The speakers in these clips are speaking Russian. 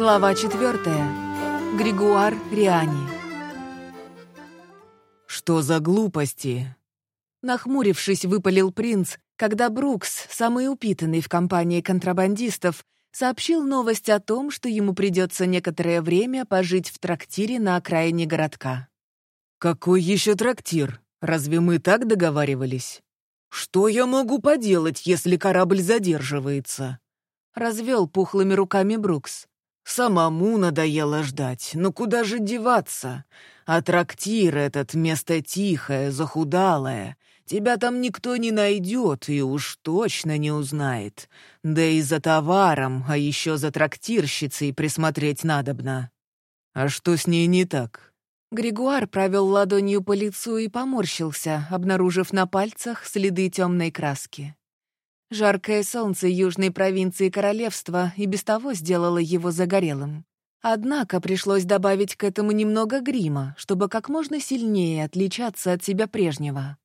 Глава четвертая. Григуар Риани. «Что за глупости?» Нахмурившись, выпалил принц, когда Брукс, самый упитанный в компании контрабандистов, сообщил новость о том, что ему придется некоторое время пожить в трактире на окраине городка. «Какой еще трактир? Разве мы так договаривались? Что я могу поделать, если корабль задерживается?» Развел пухлыми руками Брукс. «Самому надоело ждать, но куда же деваться? А трактир этот место тихое, захудалое. Тебя там никто не найдет и уж точно не узнает. Да и за товаром, а еще за трактирщицей присмотреть надобно. А что с ней не так?» Григуар провел ладонью по лицу и поморщился, обнаружив на пальцах следы темной краски. Жаркое солнце южной провинции королевства и без того сделало его загорелым. Однако пришлось добавить к этому немного грима, чтобы как можно сильнее отличаться от себя прежнего.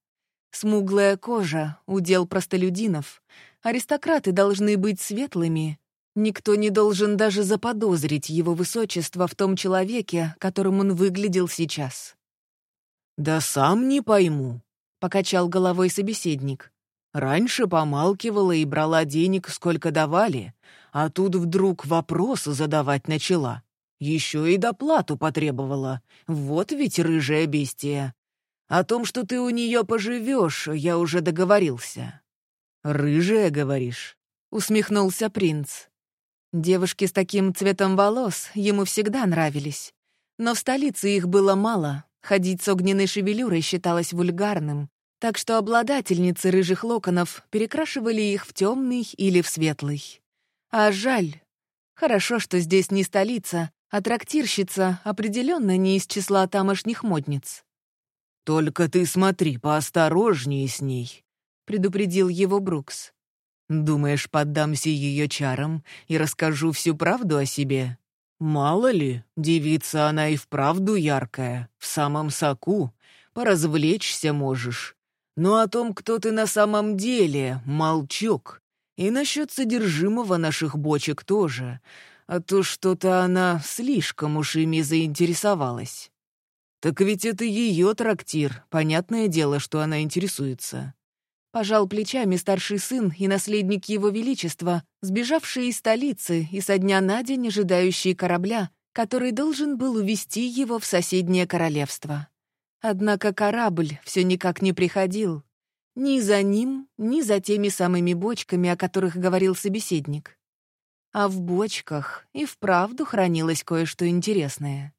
Смуглая кожа — удел простолюдинов. Аристократы должны быть светлыми. Никто не должен даже заподозрить его высочество в том человеке, которым он выглядел сейчас. «Да сам не пойму», — покачал головой собеседник. Раньше помалкивала и брала денег, сколько давали, а тут вдруг вопросы задавать начала. Еще и доплату потребовала. Вот ведь рыжая бестия. О том, что ты у нее поживешь, я уже договорился. «Рыжая, говоришь?» — усмехнулся принц. Девушки с таким цветом волос ему всегда нравились. Но в столице их было мало. Ходить с огненной шевелюрой считалось вульгарным, так что обладательницы рыжих локонов перекрашивали их в темный или в светлый. А жаль. Хорошо, что здесь не столица, а трактирщица определенно не из числа тамошних модниц. «Только ты смотри поосторожнее с ней», — предупредил его Брукс. «Думаешь, поддамся ее чарам и расскажу всю правду о себе? Мало ли, девица она и вправду яркая, в самом соку, поразвлечься можешь. Но о том, кто ты на самом деле, молчок. И насчет содержимого наших бочек тоже. А то что-то она слишком уж ими заинтересовалась. Так ведь это ее трактир, понятное дело, что она интересуется. Пожал плечами старший сын и наследник его величества, сбежавший из столицы и со дня на день ожидающий корабля, который должен был увести его в соседнее королевство. Однако корабль все никак не приходил. Ни за ним, ни за теми самыми бочками, о которых говорил собеседник. А в бочках и вправду хранилось кое-что интересное.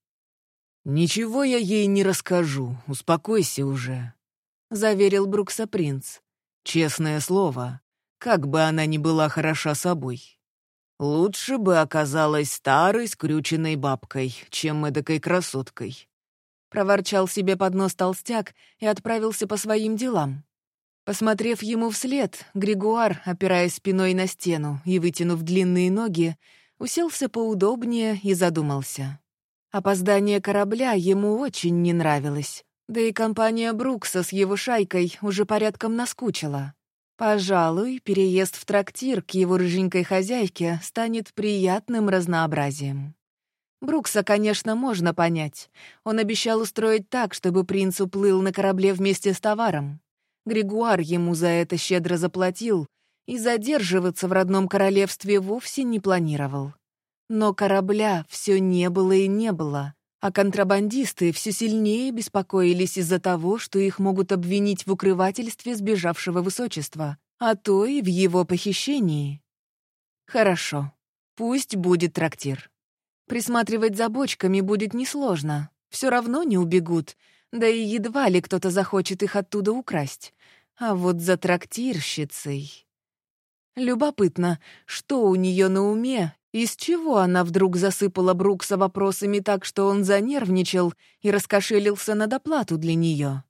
«Ничего я ей не расскажу, успокойся уже», — заверил Брукса принц. «Честное слово, как бы она ни была хороша собой. Лучше бы оказалась старой скрюченной бабкой, чем эдакой красоткой. Проворчал себе под нос толстяк и отправился по своим делам. Посмотрев ему вслед, Григуар, опираясь спиной на стену и вытянув длинные ноги, уселся поудобнее и задумался. Опоздание корабля ему очень не нравилось, да и компания Брукса с его шайкой уже порядком наскучила. Пожалуй, переезд в трактир к его рыженькой хозяйке станет приятным разнообразием. Брукса, конечно, можно понять. Он обещал устроить так, чтобы принц уплыл на корабле вместе с товаром. Григуар ему за это щедро заплатил и задерживаться в родном королевстве вовсе не планировал. Но корабля все не было и не было, а контрабандисты все сильнее беспокоились из-за того, что их могут обвинить в укрывательстве сбежавшего высочества, а то и в его похищении. Хорошо, пусть будет трактир. Присматривать за бочками будет несложно. Все равно не убегут, да и едва ли кто-то захочет их оттуда украсть. А вот за трактирщицей... Любопытно, что у нее на уме, из чего она вдруг засыпала Брукса вопросами так, что он занервничал и раскошелился на доплату для нее.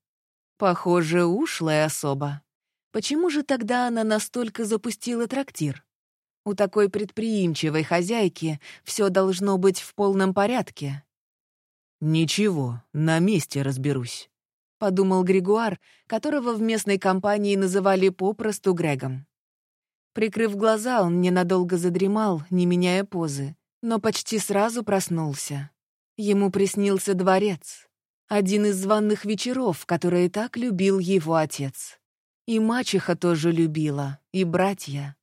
Похоже, ушлая особа. Почему же тогда она настолько запустила трактир? У такой предприимчивой хозяйки все должно быть в полном порядке. «Ничего, на месте разберусь», — подумал Григуар, которого в местной компании называли попросту Грегом. Прикрыв глаза, он ненадолго задремал, не меняя позы, но почти сразу проснулся. Ему приснился дворец, один из званных вечеров, которые так любил его отец. И мачеха тоже любила, и братья.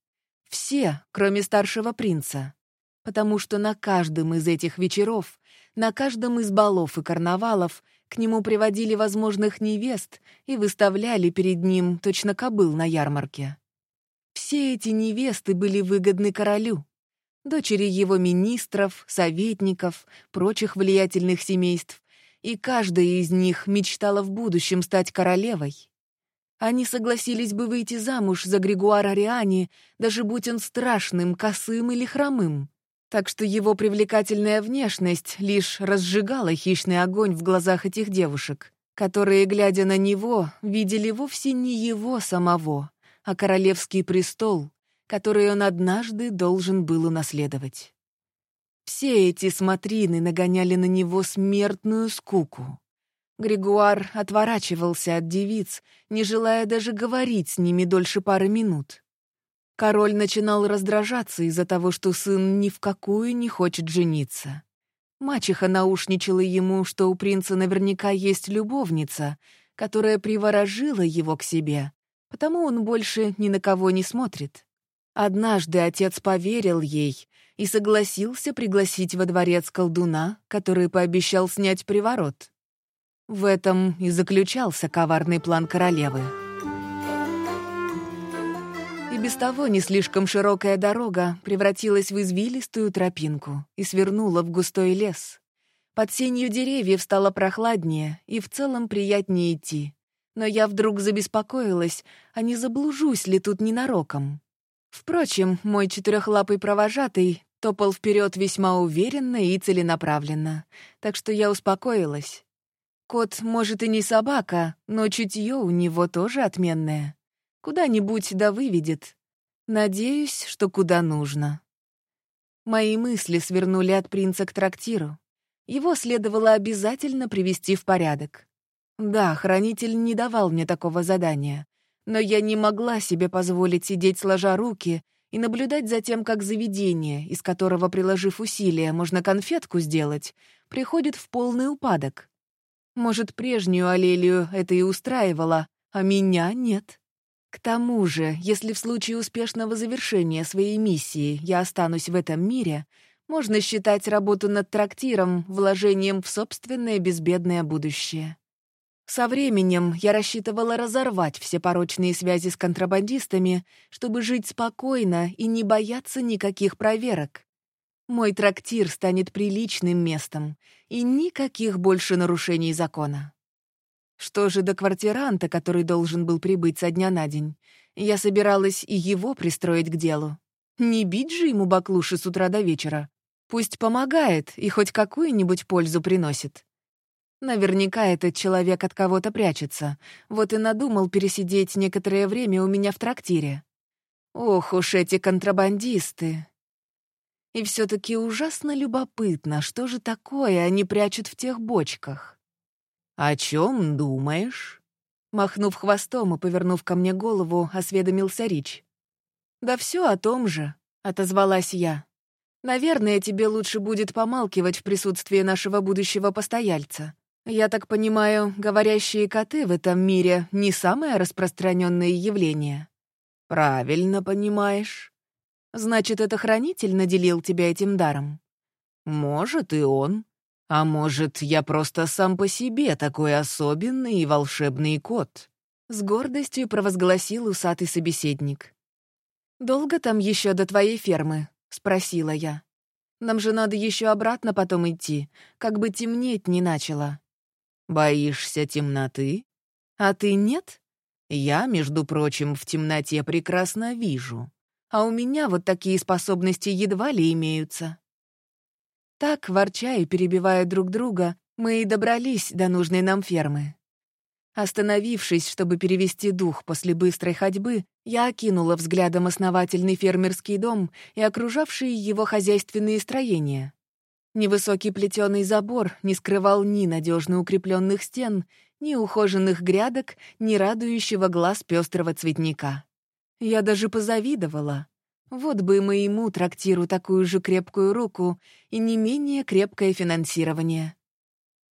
Все, кроме старшего принца. Потому что на каждом из этих вечеров, на каждом из балов и карнавалов к нему приводили возможных невест и выставляли перед ним точно кобыл на ярмарке. Все эти невесты были выгодны королю. Дочери его министров, советников, прочих влиятельных семейств, и каждая из них мечтала в будущем стать королевой. Они согласились бы выйти замуж за Григуара Риани, даже будь он страшным, косым или хромым. Так что его привлекательная внешность лишь разжигала хищный огонь в глазах этих девушек, которые, глядя на него, видели вовсе не его самого, а королевский престол, который он однажды должен был унаследовать. Все эти смотрины нагоняли на него смертную скуку. Григуар отворачивался от девиц, не желая даже говорить с ними дольше пары минут. Король начинал раздражаться из-за того, что сын ни в какую не хочет жениться. Мачеха наушничала ему, что у принца наверняка есть любовница, которая приворожила его к себе, потому он больше ни на кого не смотрит. Однажды отец поверил ей и согласился пригласить во дворец колдуна, который пообещал снять приворот. В этом и заключался коварный план королевы. И без того не слишком широкая дорога превратилась в извилистую тропинку и свернула в густой лес. Под сенью деревьев стало прохладнее и в целом приятнее идти. Но я вдруг забеспокоилась, а не заблужусь ли тут ненароком. Впрочем, мой четырехлапый провожатый топал вперед весьма уверенно и целенаправленно, так что я успокоилась. Кот, может, и не собака, но чутье у него тоже отменное. Куда-нибудь да выведет. Надеюсь, что куда нужно. Мои мысли свернули от принца к трактиру. Его следовало обязательно привести в порядок. Да, хранитель не давал мне такого задания, но я не могла себе позволить сидеть сложа руки и наблюдать за тем, как заведение, из которого, приложив усилия, можно конфетку сделать, приходит в полный упадок. Может, прежнюю Алелию это и устраивало, а меня нет. К тому же, если в случае успешного завершения своей миссии я останусь в этом мире, можно считать работу над трактиром вложением в собственное безбедное будущее. Со временем я рассчитывала разорвать все порочные связи с контрабандистами, чтобы жить спокойно и не бояться никаких проверок. Мой трактир станет приличным местом, и никаких больше нарушений закона. Что же до квартиранта, который должен был прибыть со дня на день? Я собиралась и его пристроить к делу. Не бить же ему баклуши с утра до вечера. Пусть помогает и хоть какую-нибудь пользу приносит. Наверняка этот человек от кого-то прячется. Вот и надумал пересидеть некоторое время у меня в трактире. Ох уж эти контрабандисты. И все таки ужасно любопытно, что же такое они прячут в тех бочках. «О чем думаешь?» Махнув хвостом и повернув ко мне голову, осведомился Рич. «Да все о том же», — отозвалась я. «Наверное, тебе лучше будет помалкивать в присутствии нашего будущего постояльца. Я так понимаю, говорящие коты в этом мире не самое распространенное явление. Правильно понимаешь. Значит, это хранитель наделил тебя этим даром? Может, и он. А может, я просто сам по себе такой особенный и волшебный кот. С гордостью провозгласил усатый собеседник. «Долго там еще до твоей фермы?» — спросила я. «Нам же надо еще обратно потом идти, как бы темнеть не начало». Боишься темноты? А ты нет? Я, между прочим, в темноте прекрасно вижу. А у меня вот такие способности едва ли имеются. Так, ворча и перебивая друг друга, мы и добрались до нужной нам фермы. Остановившись, чтобы перевести дух после быстрой ходьбы, я окинула взглядом основательный фермерский дом и окружавшие его хозяйственные строения. Невысокий плетеный забор не скрывал ни надежно укрепленных стен, ни ухоженных грядок, ни радующего глаз пестрого цветника. Я даже позавидовала. Вот бы моему трактиру такую же крепкую руку и не менее крепкое финансирование.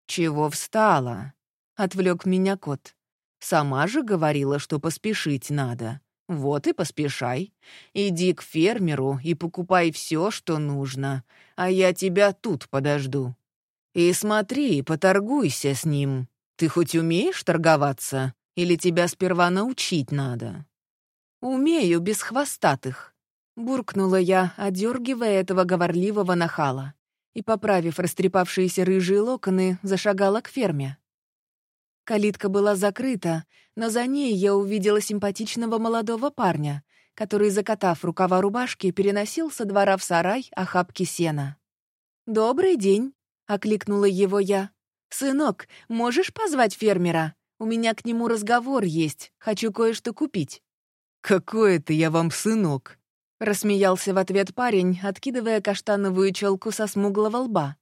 «Чего встала?» — отвлек меня кот. «Сама же говорила, что поспешить надо. Вот и поспешай. Иди к фермеру и покупай все, что нужно, а я тебя тут подожду. И смотри, поторгуйся с ним. Ты хоть умеешь торговаться? Или тебя сперва научить надо?» «Умею, без хвостатых», — буркнула я, одергивая этого говорливого нахала, и, поправив растрепавшиеся рыжие локоны, зашагала к ферме. Калитка была закрыта, но за ней я увидела симпатичного молодого парня, который, закатав рукава рубашки, переносил со двора в сарай охапки сена. «Добрый день», — окликнула его я. «Сынок, можешь позвать фермера? У меня к нему разговор есть, хочу кое-что купить». «Какой это я вам сынок?» — рассмеялся в ответ парень, откидывая каштановую челку со смуглого лба.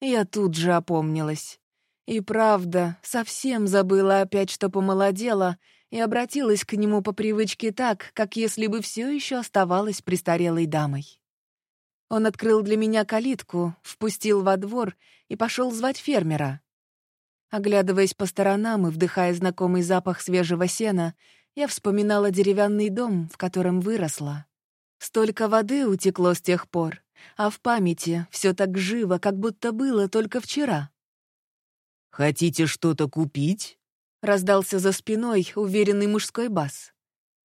Я тут же опомнилась. И правда, совсем забыла опять, что помолодела, и обратилась к нему по привычке так, как если бы все еще оставалась престарелой дамой. Он открыл для меня калитку, впустил во двор и пошел звать фермера. Оглядываясь по сторонам и вдыхая знакомый запах свежего сена, я вспоминала деревянный дом, в котором выросла. Столько воды утекло с тех пор, а в памяти все так живо, как будто было только вчера. «Хотите что-то купить?» — раздался за спиной уверенный мужской бас.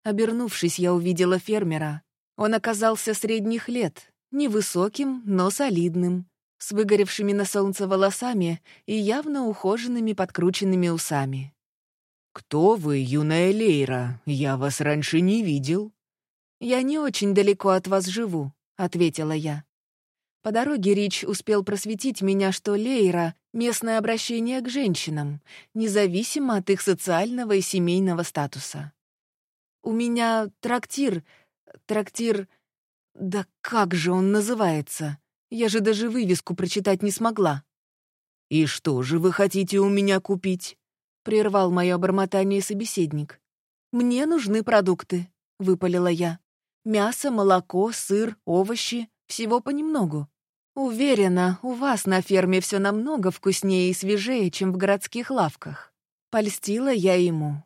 Обернувшись, я увидела фермера. Он оказался средних лет, невысоким, но солидным, с выгоревшими на солнце волосами и явно ухоженными подкрученными усами. «Кто вы, юная Лейра? Я вас раньше не видел». «Я не очень далеко от вас живу», — ответила я. По дороге Рич успел просветить меня, что Лейра — местное обращение к женщинам, независимо от их социального и семейного статуса. «У меня трактир... трактир... Да как же он называется? Я же даже вывеску прочитать не смогла». «И что же вы хотите у меня купить?» — прервал мое бормотание собеседник. «Мне нужны продукты», — выпалила я. «Мясо, молоко, сыр, овощи — всего понемногу. «Уверена, у вас на ферме все намного вкуснее и свежее, чем в городских лавках». Польстила я ему.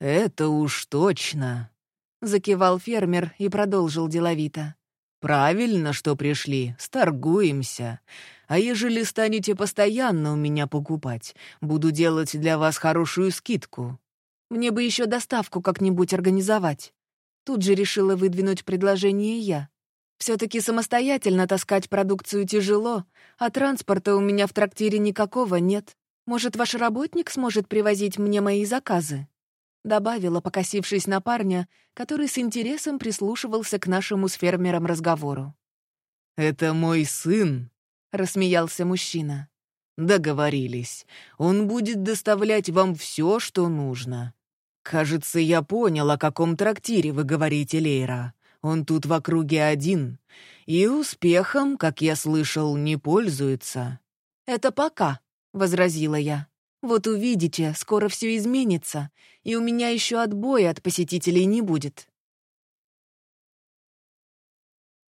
«Это уж точно», — закивал фермер и продолжил деловито. «Правильно, что пришли, сторгуемся. А ежели станете постоянно у меня покупать, буду делать для вас хорошую скидку». Мне бы еще доставку как-нибудь организовать. Тут же решила выдвинуть предложение я. Все-таки самостоятельно таскать продукцию тяжело, а транспорта у меня в трактире никакого нет. Может, ваш работник сможет привозить мне мои заказы?» Добавила, покосившись на парня, который с интересом прислушивался к нашему с фермером разговору. «Это мой сын», — рассмеялся мужчина. «Договорились. Он будет доставлять вам все, что нужно. Кажется, я понял, о каком трактире вы говорите, Лейра. Он тут в округе один. И успехом, как я слышал, не пользуется». «Это пока», — возразила я. «Вот увидите, скоро все изменится, и у меня еще отбоя от посетителей не будет».